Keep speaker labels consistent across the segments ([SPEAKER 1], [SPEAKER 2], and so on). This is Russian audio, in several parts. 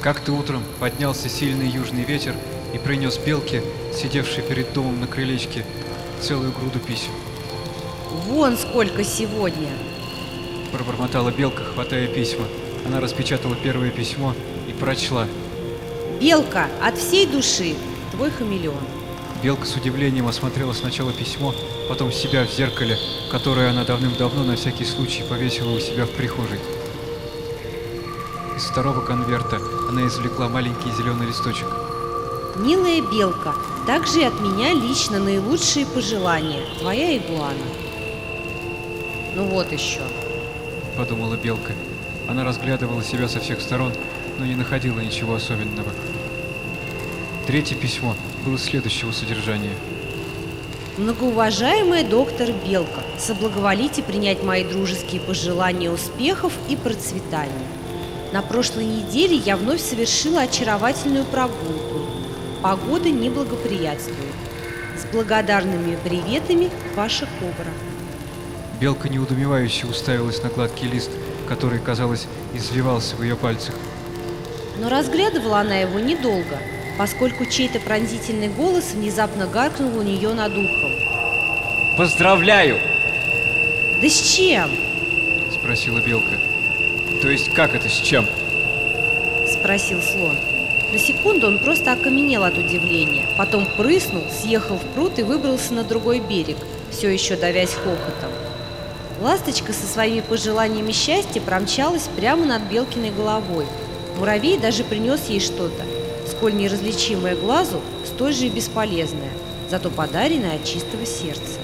[SPEAKER 1] Как-то утром поднялся сильный южный ветер и принес белке, сидевшей перед домом на крылечке, целую груду писем.
[SPEAKER 2] Вон сколько сегодня.
[SPEAKER 1] Пробормотала белка, хватая письма. Она распечатала первое письмо и прочла.
[SPEAKER 2] Белка, от всей души, твой хамелеон.
[SPEAKER 1] Белка с удивлением осмотрела сначала письмо, потом себя в зеркале, которое она давным-давно на всякий случай повесила у себя в прихожей. Из второго конверта она извлекла маленький зеленый листочек.
[SPEAKER 2] Милая Белка, также и от меня лично наилучшие пожелания. Твоя игуана. Ну вот еще.
[SPEAKER 1] подумала Белка. Она разглядывала себя со всех сторон, но не находила ничего особенного. Третье письмо было следующего содержания.
[SPEAKER 2] Многоуважаемая доктор Белка, соблаговолите принять мои дружеские пожелания успехов и процветания. На прошлой неделе я вновь совершила очаровательную прогулку. Погода не благоприятствует. С благодарными приветами, ваша Кобра.
[SPEAKER 1] Белка неудумевающе уставилась на гладкий лист, который, казалось, извивался в ее пальцах.
[SPEAKER 2] Но разглядывала она его недолго, поскольку чей-то пронзительный голос внезапно гаркнул у нее над ухом.
[SPEAKER 3] Поздравляю!
[SPEAKER 2] «Да с чем?»
[SPEAKER 1] — спросила Белка.
[SPEAKER 3] То есть как это с чем?
[SPEAKER 2] – спросил слон. На секунду он просто окаменел от удивления, потом прыснул, съехал в пруд и выбрался на другой берег, все еще давясь хохотом. Ласточка со своими пожеланиями счастья промчалась прямо над Белкиной головой. Муравей даже принес ей что-то, сколь неразличимое глазу, столь же и бесполезное, зато подаренное от чистого сердца.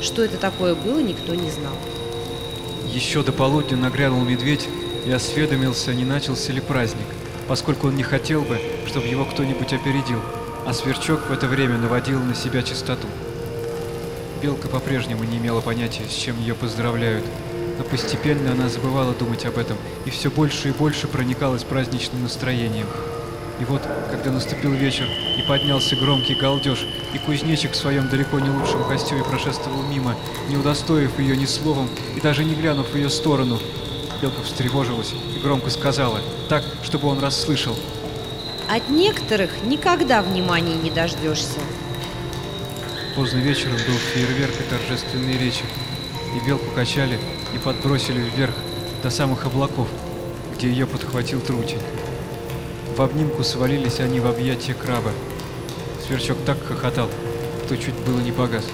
[SPEAKER 2] Что это такое было, никто не знал.
[SPEAKER 1] Еще до полудня нагрянул медведь и осведомился, не начался ли праздник, поскольку он не хотел бы, чтобы его кто-нибудь опередил, а сверчок в это время наводил на себя чистоту. Белка по-прежнему не имела понятия, с чем ее поздравляют, но постепенно она забывала думать об этом и все больше и больше проникалась праздничным настроением. И вот, когда наступил вечер и поднялся громкий галдеж, и кузнечик в своем далеко не лучшем костюме прошествовал мимо, не удостоив ее ни словом и даже не глянув в ее сторону, Белка встревожилась и громко сказала, так, чтобы он расслышал.
[SPEAKER 2] От некоторых никогда внимания не дождешься.
[SPEAKER 1] Поздно вечером был фейерверк и торжественные речи, и белку качали и подбросили вверх до самых облаков, где ее подхватил трутень. В обнимку свалились они в объятия краба. Сверчок так хохотал, что чуть было не погас.